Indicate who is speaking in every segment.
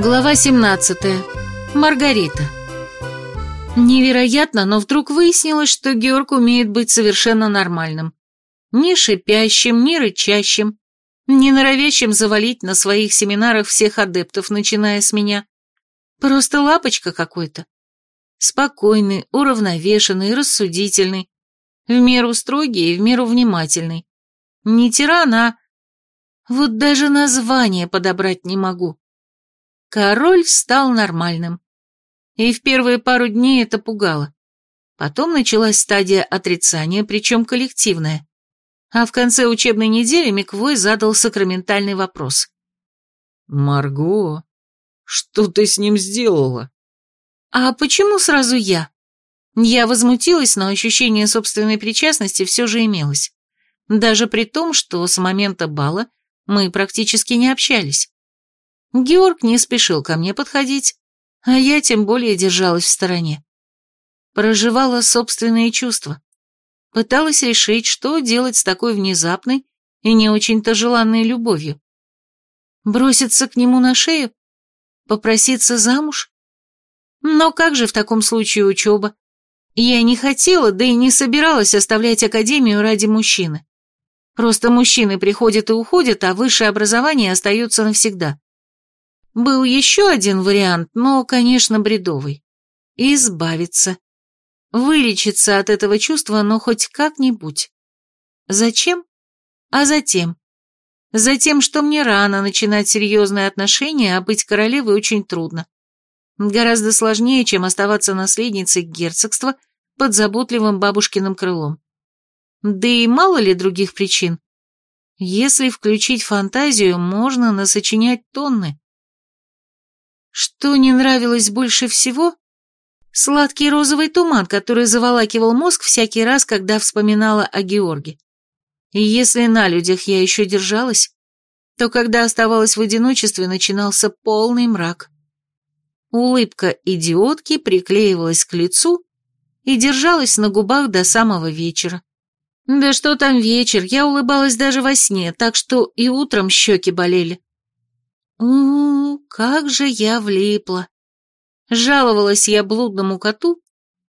Speaker 1: Глава 17. Маргарита. Невероятно, но вдруг выяснилось, что Георг умеет быть совершенно нормальным. Ни шипящим, ни рычащим, не норовящим завалить на своих семинарах всех адептов, начиная с меня. Просто лапочка какой-то. Спокойный, уравновешенный, рассудительный, в меру строгий и в меру внимательный. Не тиран, а... Вот даже название подобрать не могу. Король стал нормальным. И в первые пару дней это пугало. Потом началась стадия отрицания, причем коллективная. А в конце учебной недели Миквой задал сакраментальный вопрос.
Speaker 2: «Марго, что ты с ним сделала?»
Speaker 1: «А почему сразу я?» Я возмутилась, но ощущение собственной причастности все же имелось. Даже при том, что с момента бала мы практически не общались. Георг не спешил ко мне подходить, а я тем более держалась в стороне. Проживала собственные чувства. Пыталась решить, что делать с такой внезапной и не очень-то желанной любовью. Броситься к нему на шею? Попроситься замуж? Но как же в таком случае учеба? Я не хотела, да и не собиралась оставлять академию ради мужчины. Просто мужчины приходят и уходят, а высшее образование остается навсегда. Был еще один вариант, но, конечно, бредовый. Избавиться. Вылечиться от этого чувства, но хоть как-нибудь. Зачем? А затем. Затем, что мне рано начинать серьезные отношения, а быть королевой очень трудно. Гораздо сложнее, чем оставаться наследницей герцогства под заботливым бабушкиным крылом. Да и мало ли других причин. Если включить фантазию, можно насочинять тонны. Что не нравилось больше всего? Сладкий розовый туман, который заволакивал мозг всякий раз, когда вспоминала о Георге. И если на людях я еще держалась, то когда оставалась в одиночестве, начинался полный мрак. Улыбка идиотки приклеивалась к лицу и держалась на губах до самого вечера. Да что там вечер, я улыбалась даже во сне, так что и утром щеки болели. у как же я влипла. Жаловалась я блудному коту,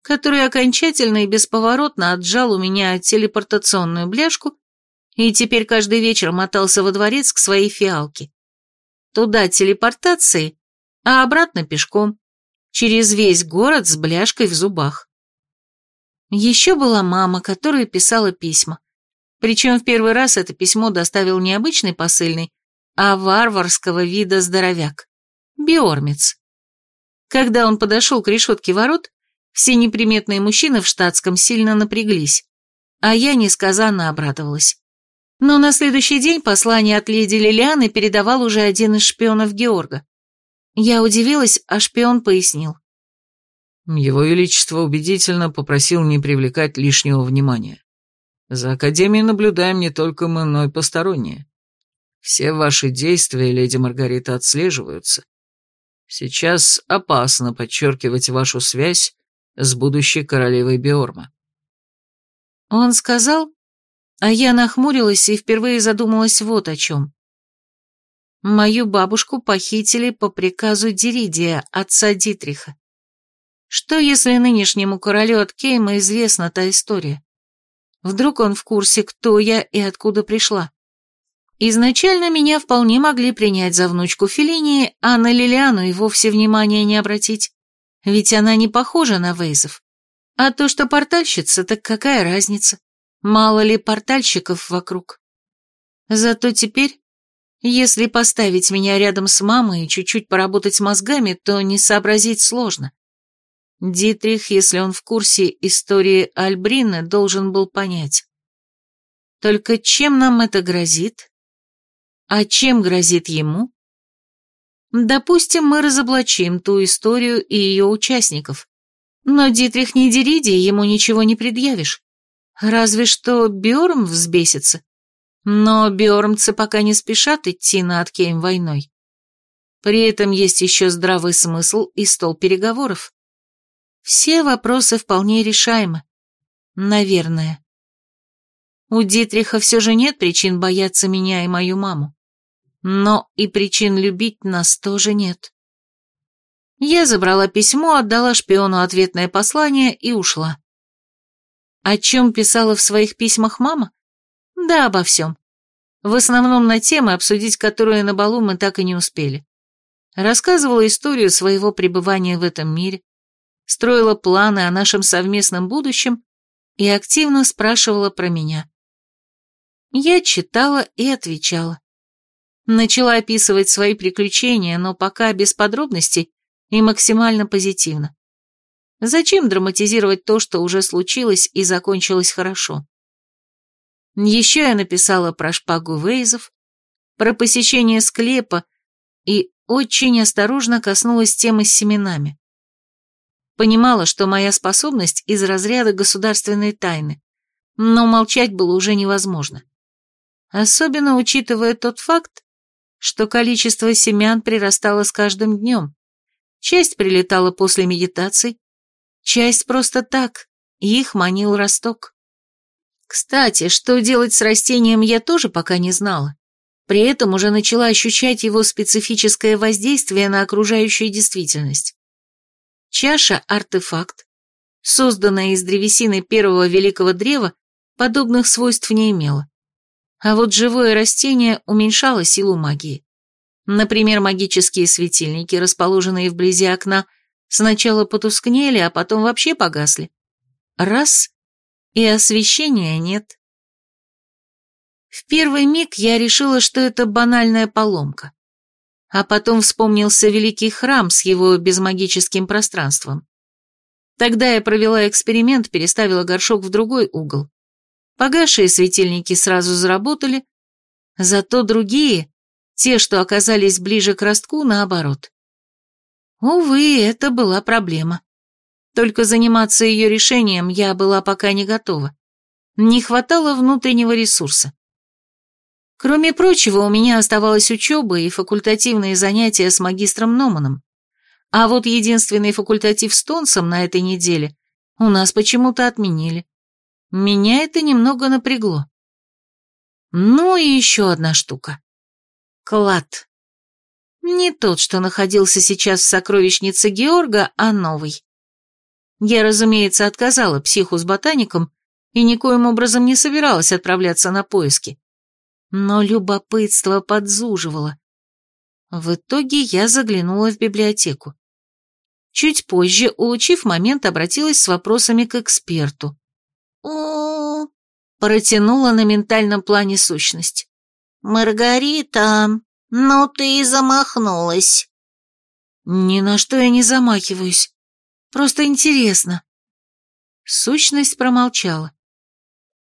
Speaker 1: который окончательно и бесповоротно отжал у меня телепортационную бляшку и теперь каждый вечер мотался во дворец к своей фиалке. Туда телепортацией, а обратно пешком, через весь город с бляшкой в зубах. Еще была мама, которая писала письма. Причем в первый раз это письмо доставил не обычный посыльный, а варварского вида здоровяк. Биормец. Когда он подошел к решетке ворот, все неприметные мужчины в штатском сильно напряглись, а я несказанно обрадовалась. Но на следующий день послание от леди Лилианы передавал уже один из шпионов Георга. Я удивилась, а шпион пояснил.
Speaker 2: Его Величество убедительно попросил не привлекать лишнего внимания. За Академией наблюдаем не только мы, но и посторонние. Все ваши действия, леди Маргарита, отслеживаются. Сейчас опасно подчеркивать вашу связь с будущей королевой Биорма.
Speaker 1: Он сказал, а я нахмурилась и впервые задумалась вот о чем. Мою бабушку похитили по приказу Диридия, отца Дитриха. Что, если нынешнему королю от Кейма известна та история? Вдруг он в курсе, кто я и откуда пришла? Изначально меня вполне могли принять за внучку Феллинии, а на Лилиану и вовсе внимания не обратить. Ведь она не похожа на Вейзов. А то, что портальщица, так какая разница? Мало ли портальщиков вокруг. Зато теперь, если поставить меня рядом с мамой и чуть-чуть поработать мозгами, то не сообразить сложно. Дитрих, если он в курсе истории Альбрины, должен был понять. Только чем нам это грозит? А чем грозит ему? Допустим, мы разоблачим ту историю и ее участников. Но Дитрих не Дериди, ему ничего не предъявишь. Разве что Бёрм взбесится. Но Бёрмцы пока не спешат идти на Аткейм войной. При этом есть еще здравый смысл и стол переговоров. Все вопросы вполне решаемы. Наверное. У Дитриха все же нет причин бояться меня и мою маму. Но и причин любить нас тоже нет. Я забрала письмо, отдала шпиону ответное послание и ушла. О чем писала в своих письмах мама? Да, обо всем. В основном на темы, обсудить которые на балу мы так и не успели. Рассказывала историю своего пребывания в этом мире, строила планы о нашем совместном будущем и активно спрашивала про меня. Я читала и отвечала. Начала описывать свои приключения, но пока без подробностей и максимально позитивно. Зачем драматизировать то, что уже случилось и закончилось хорошо? Еще я написала про шпагу Вейзов, про посещение склепа и очень осторожно коснулась темы с семенами. Понимала, что моя способность из разряда государственной тайны, но молчать было уже невозможно. Особенно учитывая тот факт, что количество семян прирастало с каждым днем. Часть прилетала после медитаций, часть просто так, их манил росток. Кстати, что делать с растением я тоже пока не знала. При этом уже начала ощущать его специфическое воздействие на окружающую действительность. Чаша – артефакт, созданная из древесины первого великого древа, подобных свойств не имела. А вот живое растение уменьшало силу магии. Например, магические светильники, расположенные вблизи окна, сначала потускнели, а потом вообще погасли. Раз и освещения нет. В первый миг я решила, что это банальная поломка. А потом вспомнился великий храм с его безмагическим пространством. Тогда я провела эксперимент, переставила горшок в другой угол. Погасшие светильники сразу заработали, зато другие, те, что оказались ближе к ростку, наоборот. Увы, это была проблема. Только заниматься ее решением я была пока не готова. Не хватало внутреннего ресурса. Кроме прочего, у меня оставалась учеба и факультативные занятия с магистром Номаном. А вот единственный факультатив с Тонсом на этой неделе у нас почему-то отменили. Меня это немного напрягло. Ну и еще одна штука. Клад. Не тот, что находился сейчас в сокровищнице Георга, а новый. Я, разумеется, отказала психу с ботаником и никоим образом не собиралась отправляться на поиски. Но любопытство подзуживало. В итоге я заглянула в библиотеку. Чуть позже, улучив момент, обратилась с вопросами к эксперту. О протянула на ментальном плане сущность. «Маргарита, ну ты и замахнулась». «Ни на что я не замахиваюсь. Просто интересно». Сущность промолчала.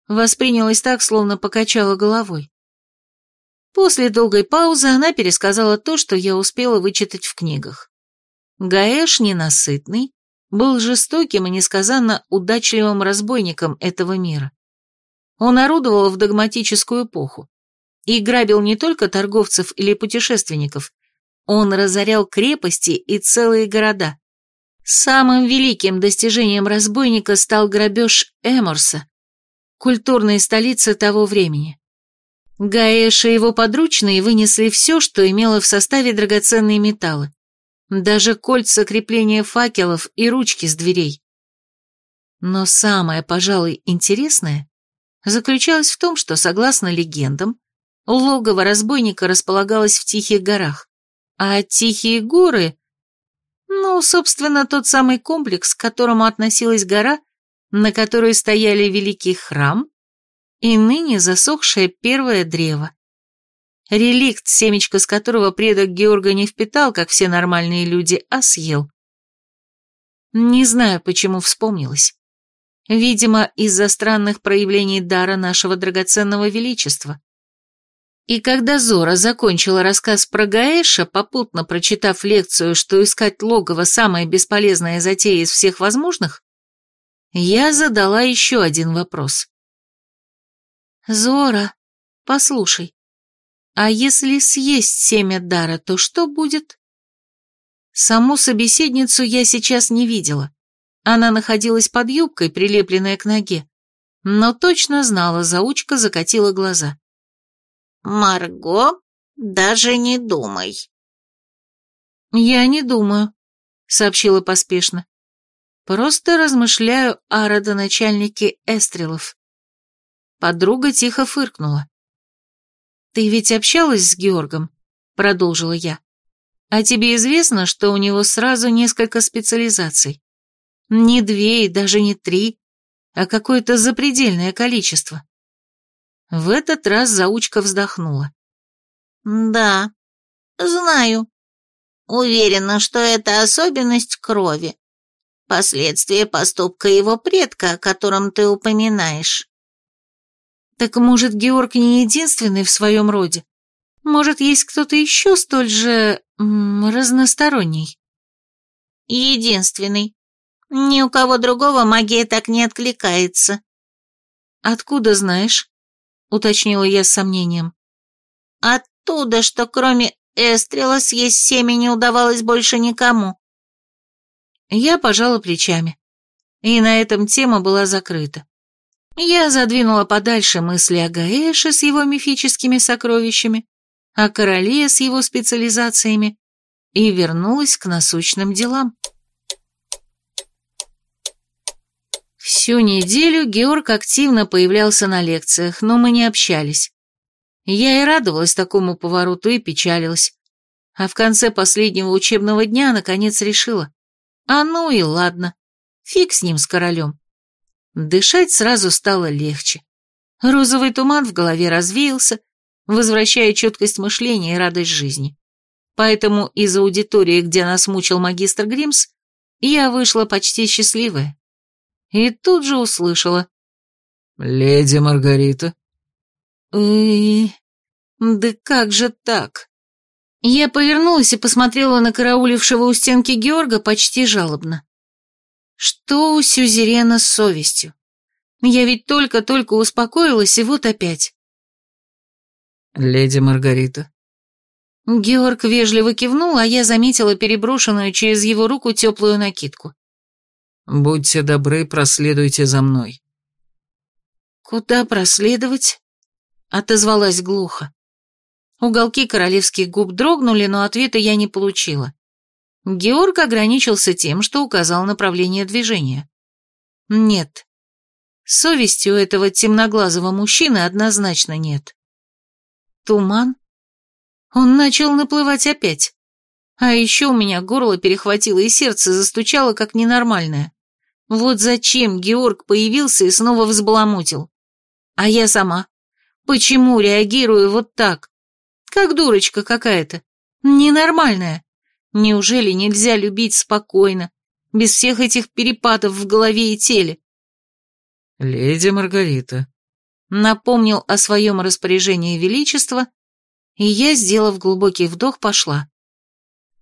Speaker 1: Воспринялась так, словно покачала головой. После долгой паузы она пересказала то, что я успела вычитать в книгах. Гаэш ненасытный, был жестоким и несказанно удачливым разбойником этого мира. Он орудовал в догматическую эпоху и грабил не только торговцев или путешественников, он разорял крепости и целые города. Самым великим достижением разбойника стал грабеж Эморса, культурной столицы того времени. Гаэш и его подручные вынесли все, что имело в составе драгоценные металлы, даже кольца крепления факелов и ручки с дверей. Но самое, пожалуй, интересное заключалось в том, что, согласно легендам, логово разбойника располагалось в Тихих горах, а Тихие горы ну, собственно, тот самый комплекс, к которому относилась гора, на которой стояли великий храм и ныне засохшее первое древо. Реликт, семечко с которого предок Георга не впитал, как все нормальные люди, а съел. Не знаю, почему вспомнилось. Видимо, из-за странных проявлений дара нашего драгоценного величества. И когда Зора закончила рассказ про Гаэша, попутно прочитав лекцию, что искать логово – самая бесполезная затея из всех возможных, я задала еще один вопрос. «Зора, послушай, а если съесть семя дара, то что будет?» Саму собеседницу я сейчас не видела. Она находилась под юбкой, прилепленная к ноге, но точно знала, заучка закатила глаза.
Speaker 3: «Марго, даже не думай».
Speaker 1: «Я не думаю», — сообщила поспешно. Просто размышляю о родоначальнике Эстрелов. Подруга тихо фыркнула. «Ты ведь общалась с Георгом?» — продолжила я. «А тебе известно, что у него сразу несколько специализаций? Не две и даже не три, а какое-то запредельное количество». В этот раз заучка вздохнула.
Speaker 3: «Да, знаю. Уверена, что это особенность крови. Последствия поступка его предка, о котором ты упоминаешь».
Speaker 1: «Так, может, Георг не единственный в своем роде? Может, есть кто-то еще столь же... М, разносторонний?»
Speaker 3: «Единственный. Ни у кого другого магия так не откликается».
Speaker 1: «Откуда знаешь?» — уточнила я с сомнением.
Speaker 3: «Оттуда, что кроме Эстрела съесть семя не удавалось больше никому».
Speaker 1: Я пожала плечами. И на этом тема была закрыта. Я задвинула подальше мысли о Гаэше с его мифическими сокровищами, о короле с его специализациями и вернулась к насущным делам. Всю неделю Георг активно появлялся на лекциях, но мы не общались. Я и радовалась такому повороту и печалилась. А в конце последнего учебного дня наконец решила. А ну и ладно, фиг с ним, с королем. Дышать сразу стало легче. Розовый туман в голове развеялся, возвращая четкость мышления и радость жизни. Поэтому из аудитории, где нас мучил магистр Гримс, я вышла почти счастливая. И тут же услышала.
Speaker 2: «Леди Маргарита?»
Speaker 1: «Эй, да как же так?» Я повернулась и посмотрела на караулившего у стенки Георга почти жалобно. Что у Сюзерена с совестью? Я ведь только-только успокоилась, и вот опять.
Speaker 2: «Леди Маргарита».
Speaker 1: Георг вежливо кивнул, а я заметила переброшенную через его руку теплую накидку.
Speaker 2: «Будьте добры, проследуйте за мной».
Speaker 1: «Куда проследовать?» — отозвалась глухо. Уголки королевских губ дрогнули, но ответа я не получила. Георг ограничился тем, что указал направление движения. Нет. Совести у этого темноглазого мужчины однозначно нет. Туман? Он начал наплывать опять. А еще у меня горло перехватило и сердце застучало, как ненормальное. Вот зачем Георг появился и снова взбаламутил? А я сама? Почему реагирую вот так? Как дурочка какая-то. Ненормальная. Неужели нельзя любить спокойно, без всех этих перепадов в голове и теле?
Speaker 2: «Леди Маргарита», —
Speaker 1: напомнил о своем распоряжении величества, и я, сделав глубокий вдох, пошла.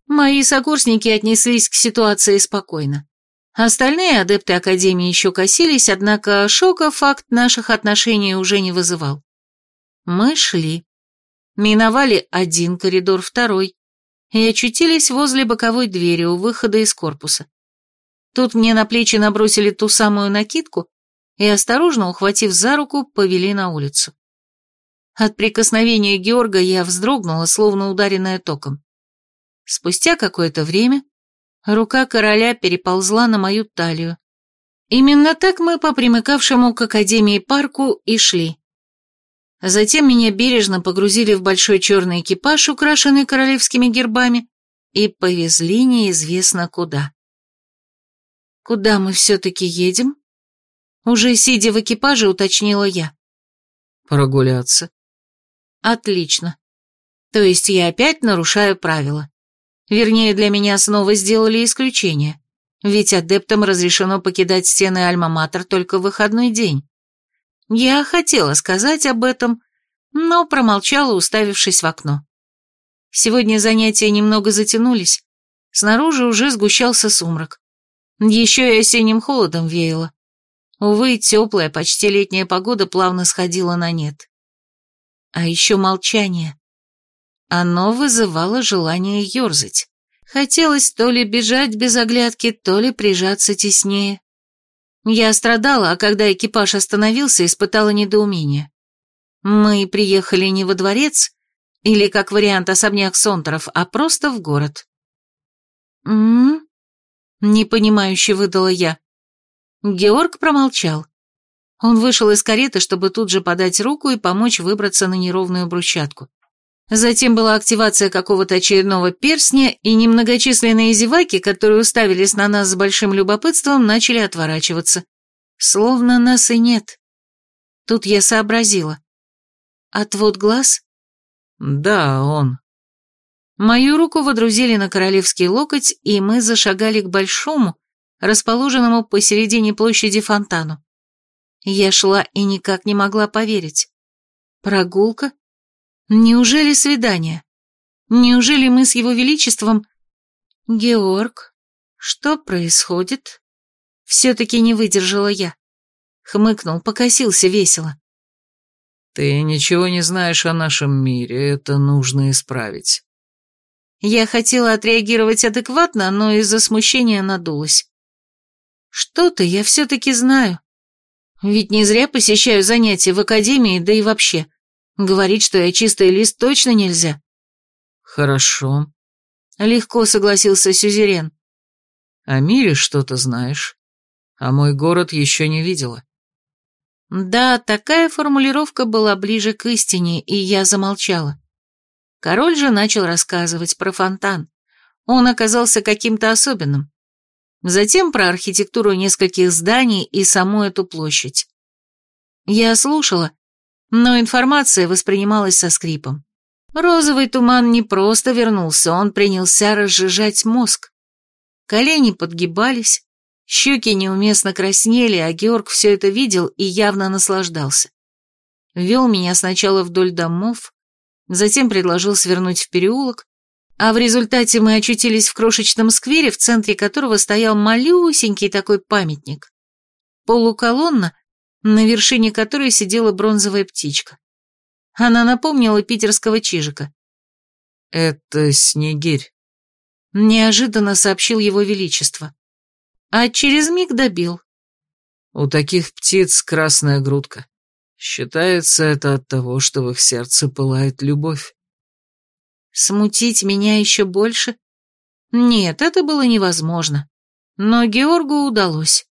Speaker 1: Мои сокурсники отнеслись к ситуации спокойно. Остальные адепты Академии еще косились, однако шока факт наших отношений уже не вызывал. Мы шли. Миновали один коридор, второй и очутились возле боковой двери у выхода из корпуса. Тут мне на плечи набросили ту самую накидку и, осторожно ухватив за руку, повели на улицу. От прикосновения Георга я вздрогнула, словно ударенная током. Спустя какое-то время рука короля переползла на мою талию. Именно так мы по примыкавшему к Академии парку и шли. Затем меня бережно погрузили в большой черный экипаж, украшенный королевскими гербами, и повезли неизвестно куда. «Куда мы все-таки едем?» Уже сидя в экипаже, уточнила я.
Speaker 2: «Прогуляться».
Speaker 1: «Отлично. То есть я опять нарушаю правила. Вернее, для меня снова сделали исключение, ведь адептам разрешено покидать стены Альма-Матер только в выходной день. Я хотела сказать об этом, но промолчала, уставившись в окно. Сегодня занятия немного затянулись, снаружи уже сгущался сумрак. Еще и осенним холодом веяло. Увы, теплая, почти летняя погода плавно сходила на нет. А еще молчание. Оно вызывало желание ерзать. Хотелось то ли бежать без оглядки, то ли прижаться теснее. Я страдала, а когда экипаж остановился, испытала недоумение. Мы приехали не во дворец, или, как вариант, особняк Сонтеров, а просто в город. «М-м-м», Непонимающе выдала я. Георг промолчал. Он вышел из кареты, чтобы тут же подать руку и помочь выбраться на неровную брусчатку. Затем была активация какого-то очередного перстня, и немногочисленные зеваки, которые уставились на нас с большим любопытством, начали отворачиваться. Словно нас и нет. Тут я сообразила. Отвод глаз?
Speaker 2: Да, он.
Speaker 1: Мою руку водрузили на королевский локоть, и мы зашагали к большому, расположенному посередине площади фонтану. Я шла и никак не могла поверить. Прогулка? Неужели свидание? Неужели мы с его величеством... Георг, что происходит? Все-таки не выдержала я. Хмыкнул, покосился весело.
Speaker 2: Ты ничего не знаешь о нашем мире, это нужно исправить.
Speaker 1: Я хотела отреагировать адекватно, но из-за смущения надулась. Что-то я все-таки знаю. Ведь не зря посещаю занятия в академии, да и вообще. Говорить, что я чистый лист, точно нельзя.
Speaker 2: Хорошо.
Speaker 1: Легко согласился Сюзерен.
Speaker 2: О мире что-то знаешь, а мой город еще не видела.
Speaker 1: Да, такая формулировка была ближе к истине, и я замолчала. Король же начал рассказывать про фонтан. Он оказался каким-то особенным. Затем про архитектуру нескольких зданий и саму эту площадь. Я слушала, но информация воспринималась со скрипом. Розовый туман не просто вернулся, он принялся разжижать мозг. Колени подгибались, щеки неуместно краснели, а Георг все это видел и явно наслаждался. Вел меня сначала вдоль домов, затем предложил свернуть в переулок, а в результате мы очутились в крошечном сквере, в центре которого стоял малюсенький такой памятник. Полуколонна, на вершине которой сидела бронзовая птичка. Она напомнила питерского чижика.
Speaker 2: «Это Снегирь», —
Speaker 1: неожиданно сообщил его величество. А через миг добил.
Speaker 2: «У таких птиц красная грудка. Считается это от того, что в их сердце пылает любовь».
Speaker 1: Смутить меня еще больше? Нет, это было невозможно. Но Георгу удалось.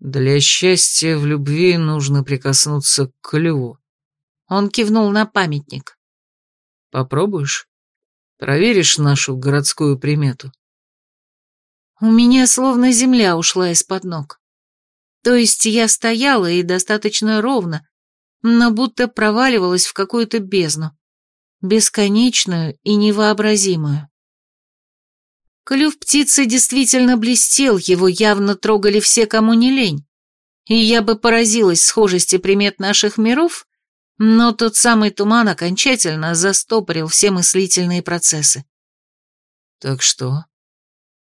Speaker 2: Для счастья в любви нужно прикоснуться к клюву.
Speaker 1: Он кивнул на памятник.
Speaker 2: Попробуешь? Проверишь нашу городскую примету?
Speaker 1: У меня словно земля ушла из-под ног. То есть я стояла и достаточно ровно, но будто проваливалась в какую-то бездну. Бесконечную и невообразимую. Клюв птицы действительно блестел, его явно трогали все, кому не лень. И я бы поразилась схожести примет наших миров, но тот самый туман окончательно застопорил все мыслительные процессы.
Speaker 2: «Так что,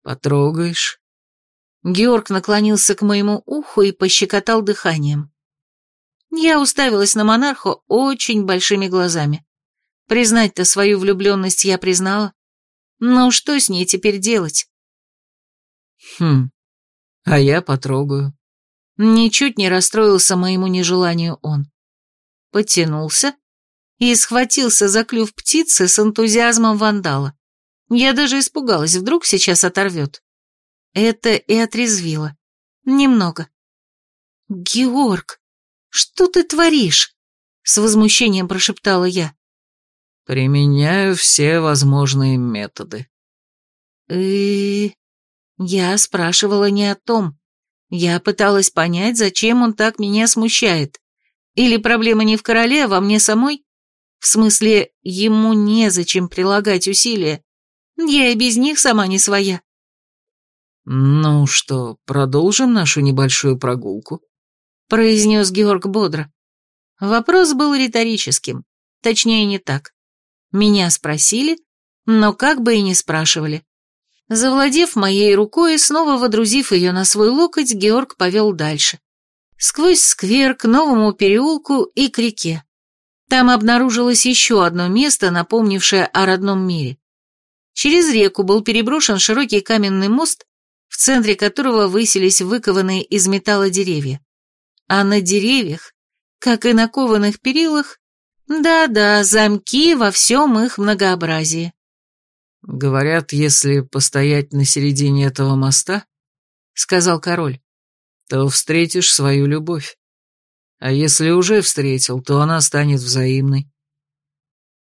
Speaker 2: потрогаешь?»
Speaker 1: Георг наклонился к моему уху и пощекотал дыханием. Я уставилась на монарху очень большими глазами. Признать-то свою влюбленность я признала. Ну, что с ней теперь делать?
Speaker 2: Хм, а я потрогаю.
Speaker 1: Ничуть не расстроился моему нежеланию он. Потянулся и схватился за клюв птицы с энтузиазмом вандала. Я даже испугалась, вдруг сейчас оторвет. Это и отрезвило. Немного. «Георг, что ты творишь?» С возмущением прошептала я.
Speaker 2: Применяю все возможные методы.
Speaker 1: И я спрашивала не о том. Я пыталась понять, зачем он так меня смущает. Или проблема не в короле, а во мне самой? В смысле, ему незачем прилагать усилия. Я и без них сама не своя.
Speaker 2: «Ну что, продолжим нашу небольшую прогулку?»
Speaker 1: произнес Георг бодро. Вопрос был риторическим, точнее не так. Меня спросили, но как бы и не спрашивали. Завладев моей рукой и снова водрузив ее на свой локоть, Георг повел дальше. Сквозь сквер к новому переулку и к реке. Там обнаружилось еще одно место, напомнившее о родном мире. Через реку был переброшен широкий каменный мост, в центре которого высились выкованные из металла деревья. А на деревьях, как и на кованых перилах, да-да, замки во всем их многообразии.
Speaker 2: Говорят, если постоять на середине этого моста, — сказал король, — то встретишь свою любовь. А если уже встретил, то она станет взаимной.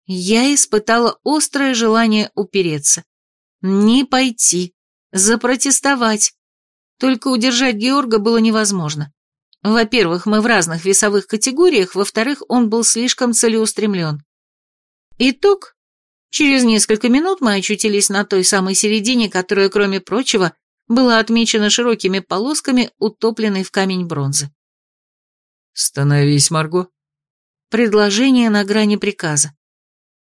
Speaker 1: Я испытала острое желание упереться. Не пойти, запротестовать. Только удержать Георга было невозможно. Во-первых, мы в разных весовых категориях, во-вторых, он был слишком целеустремлен. Итог. Через несколько минут мы очутились на той самой середине, которая, кроме прочего, была отмечена широкими полосками, утопленной в камень бронзы.
Speaker 2: «Становись, Марго».
Speaker 1: Предложение на грани приказа.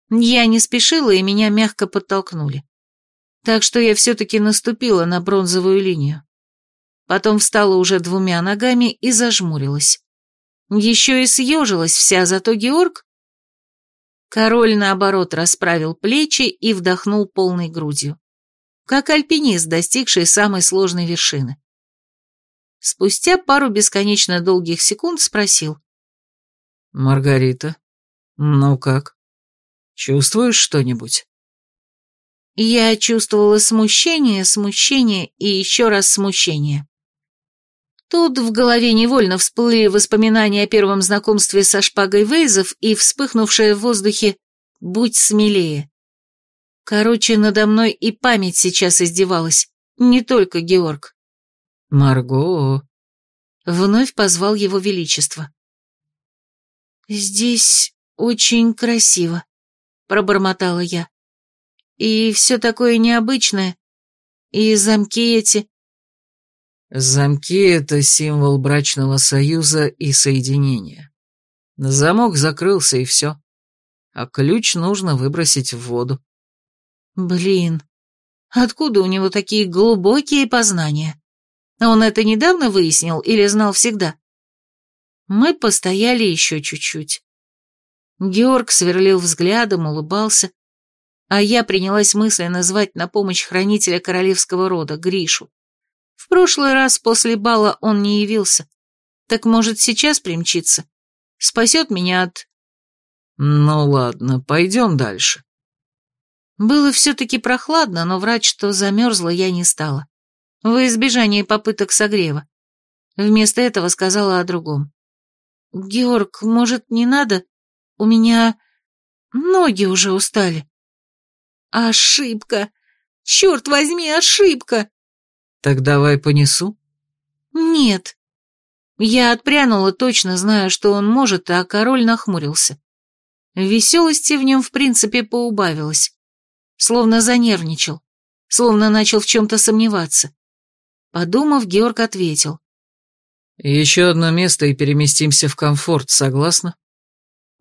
Speaker 1: Я не спешила, и меня мягко подтолкнули. Так что я все-таки наступила на бронзовую линию. Потом встала уже двумя ногами и зажмурилась. Еще и съежилась вся, зато Георг... Король, наоборот, расправил плечи и вдохнул полной грудью. Как альпинист, достигший самой сложной вершины. Спустя пару бесконечно долгих секунд спросил.
Speaker 2: «Маргарита, ну как? Чувствуешь что-нибудь?»
Speaker 1: Я чувствовала смущение, смущение и еще раз смущение. Тут в голове невольно всплыли воспоминания о первом знакомстве со шпагой Вейзов и вспыхнувшее в воздухе «Будь смелее». Короче, надо мной и память сейчас издевалась, не только Георг.
Speaker 2: «Марго!»
Speaker 1: Вновь позвал его величество. «Здесь очень красиво», — пробормотала я. «И все такое необычное. И замки эти...»
Speaker 2: Замки — это символ брачного союза и соединения. Замок закрылся, и все. А ключ нужно выбросить в воду.
Speaker 1: Блин, откуда у него такие глубокие познания? Он это недавно выяснил или знал всегда? Мы постояли еще чуть-чуть. Георг сверлил взглядом, улыбался, а я принялась мысленно звать на помощь хранителя королевского рода, Гришу. В прошлый раз после бала он не явился. Так может сейчас примчиться? Спасет меня от...
Speaker 2: Ну ладно, пойдем дальше.
Speaker 1: Было все-таки прохладно, но врать, что замерзла, я не стала во избежание попыток согрева. Вместо этого сказала о другом. «Георг, может, не надо? У меня ноги уже устали». «Ошибка! Черт возьми, ошибка!»
Speaker 2: «Так давай понесу?»
Speaker 1: «Нет». Я отпрянула, точно зная, что он может, а король нахмурился. Веселости в нем, в принципе, поубавилось. Словно занервничал, словно начал в чем-то сомневаться. Подумав, Георг ответил.
Speaker 2: «Еще одно место и переместимся в комфорт, согласна?»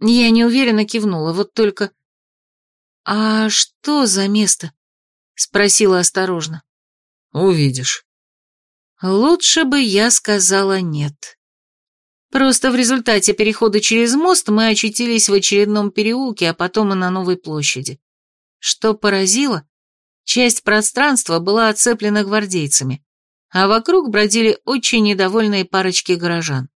Speaker 1: Я неуверенно кивнула, вот только... «А что за место?» — спросила осторожно.
Speaker 2: «Увидишь».
Speaker 1: Лучше бы я сказала нет. Просто в результате перехода через мост мы очутились в очередном переулке, а потом и на новой площади. Что поразило, часть пространства была оцеплена гвардейцами а вокруг бродили очень недовольные парочки горожан.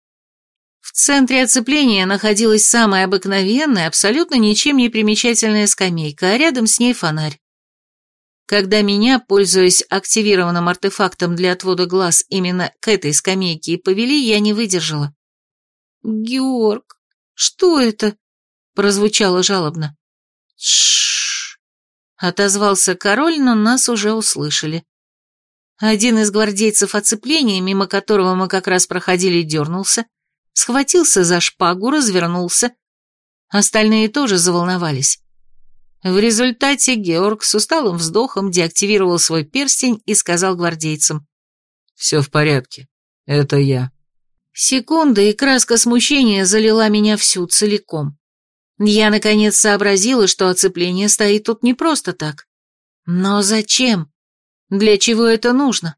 Speaker 1: В центре оцепления находилась самая обыкновенная, абсолютно ничем не примечательная скамейка, а рядом с ней фонарь. Когда меня, пользуясь активированным артефактом для отвода глаз именно к этой скамейке и повели, я не выдержала. «Георг, что это?» — прозвучало жалобно. «Тш-ш-ш», отозвался король, но нас уже услышали. Один из гвардейцев оцепления, мимо которого мы как раз проходили, дернулся, схватился за шпагу, развернулся. Остальные тоже заволновались. В результате Георг с усталым вздохом деактивировал свой перстень и сказал гвардейцам.
Speaker 2: «Все в порядке. Это я».
Speaker 1: Секунда, и краска смущения залила меня всю целиком. Я, наконец, сообразила, что оцепление стоит тут не просто так. Но зачем? Для чего это нужно?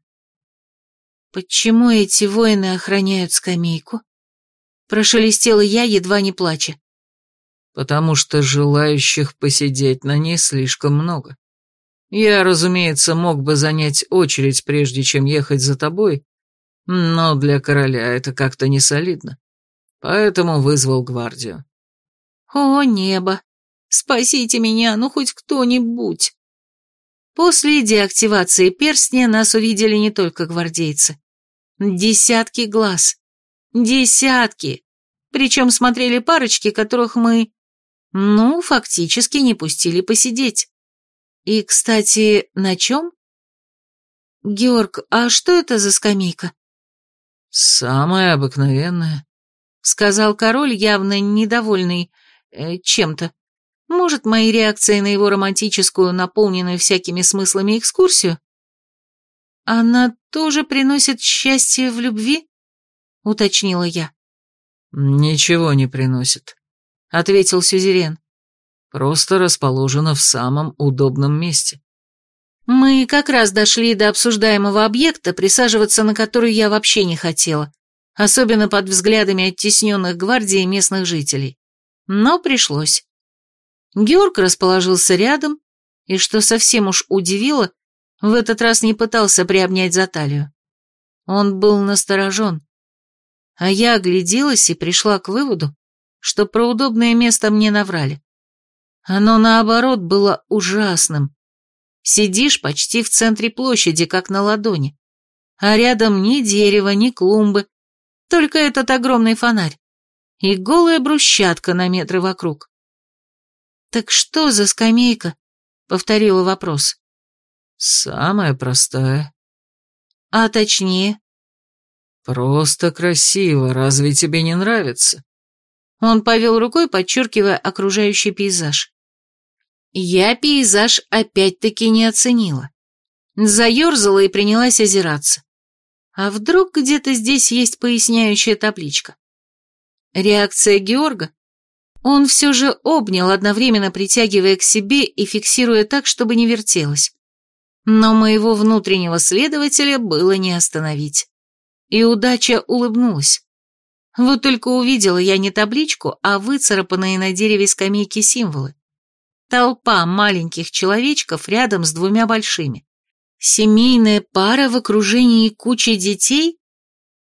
Speaker 1: Почему эти воины охраняют скамейку? Прошелестела я, едва не плача.
Speaker 2: Потому что желающих посидеть на ней слишком много. Я, разумеется, мог бы занять очередь, прежде чем ехать за тобой, но для короля это как-то не солидно. Поэтому вызвал гвардию.
Speaker 1: О, небо! Спасите меня, ну хоть кто-нибудь! После деактивации перстня нас увидели не только гвардейцы. Десятки глаз. Десятки. Причем смотрели парочки, которых мы, ну, фактически не пустили посидеть. И, кстати, на чем? Георг, а что это за скамейка?
Speaker 2: Самая обыкновенная,
Speaker 1: сказал король, явно недовольный э, чем-то. Может, мои реакции на его романтическую, наполненную всякими смыслами экскурсию? Она тоже приносит счастье в любви? Уточнила я.
Speaker 2: Ничего не приносит, ответил Сюзерен. Просто расположена в самом удобном месте.
Speaker 1: Мы как раз дошли до обсуждаемого объекта, присаживаться на который я вообще не хотела, особенно под взглядами оттесненных гвардии местных жителей. Но пришлось. Георг расположился рядом, и, что совсем уж удивило, в этот раз не пытался приобнять за талию. Он был насторожен. А я огляделась и пришла к выводу, что про удобное место мне наврали. Оно, наоборот, было ужасным. Сидишь почти в центре площади, как на ладони. А рядом ни дерева, ни клумбы, только этот огромный фонарь. И голая брусчатка на метры вокруг. «Так что за скамейка?» — повторила вопрос.
Speaker 2: «Самая простая».
Speaker 1: «А точнее?»
Speaker 2: «Просто красиво, разве тебе не нравится?»
Speaker 1: Он повел рукой, подчеркивая окружающий пейзаж. Я пейзаж опять-таки не оценила. Заерзала и принялась озираться. А вдруг где-то здесь есть поясняющая табличка? Реакция Георга? Он все же обнял, одновременно притягивая к себе и фиксируя так, чтобы не вертелось. Но моего внутреннего следователя было не остановить. И удача улыбнулась. Вот только увидела я не табличку, а выцарапанные на дереве скамейки символы. Толпа маленьких человечков рядом с двумя большими. Семейная пара в окружении кучи детей?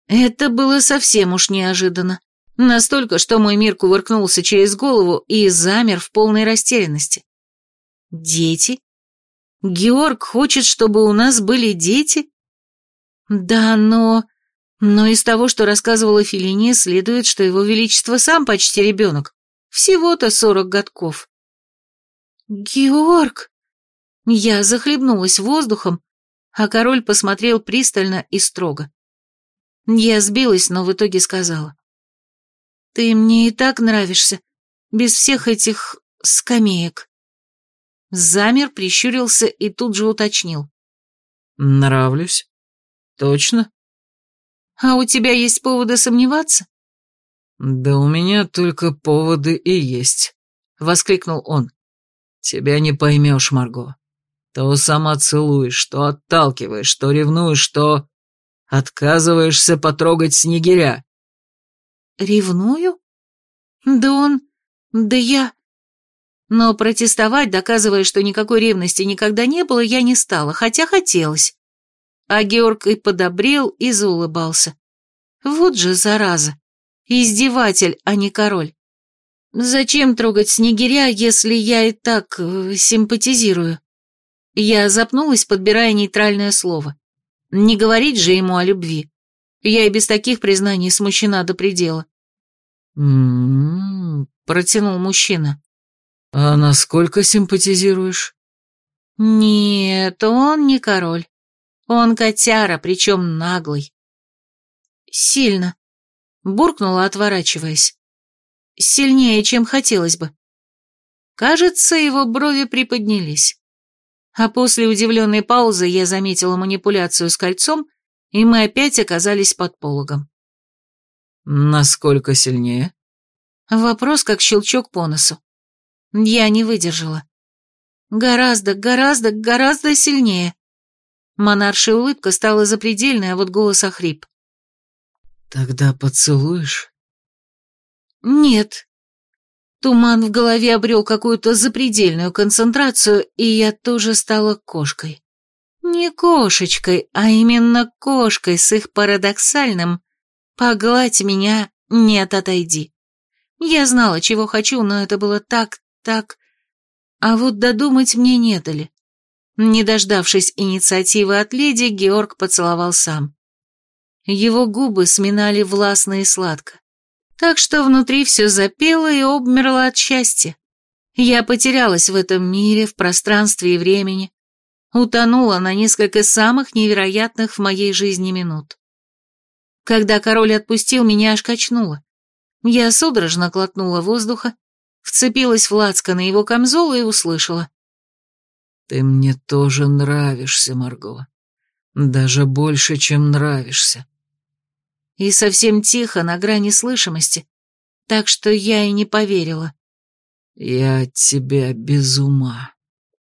Speaker 1: Это было совсем уж неожиданно. Настолько, что мой мир кувыркнулся через голову и замер в полной растерянности. Дети? Георг хочет, чтобы у нас были дети? Да, но... Но из того, что рассказывала Филиния, следует, что его величество сам почти ребенок. Всего-то сорок годков. «Георг!» Я захлебнулась воздухом, а король посмотрел пристально и строго. Я сбилась, но в итоге сказала. «Ты мне и так нравишься, без всех этих скамеек». Замер, прищурился и тут же уточнил.
Speaker 2: «Нравлюсь? Точно?»
Speaker 1: «А у тебя есть поводы сомневаться?»
Speaker 2: «Да у меня только поводы и есть», — воскликнул он. Тебя не поймешь, Марго. То сама целуешь, то отталкиваешь, то ревнуешь, то... Отказываешься потрогать снегиря.
Speaker 1: Ревную? Да он... Да я... Но протестовать, доказывая, что никакой ревности никогда не было, я не стала, хотя хотелось. А Георг и подобрел, и заулыбался. Вот же зараза. Издеватель, а не король. Зачем трогать снегиря, если я и так э, симпатизирую? Я запнулась, подбирая нейтральное слово. Не говорить же ему о любви. Я и без таких признаний смущена до предела.
Speaker 2: «М-м-м»,
Speaker 1: протянул мужчина.
Speaker 2: «А насколько симпатизируешь?»
Speaker 1: «Нет, он не король. Он котяра, причем наглый». «Сильно», — буркнула, отворачиваясь сильнее, чем хотелось бы. Кажется, его брови приподнялись. А после удивленной паузы я заметила манипуляцию с кольцом, и мы опять оказались под пологом.
Speaker 2: «Насколько сильнее?»
Speaker 1: Вопрос как щелчок по носу. Я не выдержала. Гораздо, гораздо, гораздо сильнее. Монаршая улыбка стала запредельной, а вот голос охрип.
Speaker 2: «Тогда поцелуешь?»
Speaker 1: Нет. Туман в голове обрел какую-то запредельную концентрацию, и я тоже стала кошкой. Не кошечкой, а именно кошкой с их парадоксальным «погладь меня, нет, отойди». Я знала, чего хочу, но это было так, так... А вот додумать мне не дали. Не дождавшись инициативы от леди, Георг поцеловал сам. Его губы сминали властно и сладко. Так что внутри все запело и обмерло от счастья. Я потерялась в этом мире, в пространстве и времени, утонула на несколько самых невероятных в моей жизни минут. Когда король отпустил, меня аж качнуло. Я судорожно глотнула воздуха, вцепилась в лацко на его камзол и услышала.
Speaker 2: «Ты мне тоже нравишься, Марго. Даже больше, чем нравишься».
Speaker 1: И совсем тихо, на грани слышимости, так что я и не поверила.
Speaker 2: «Я от тебя без ума».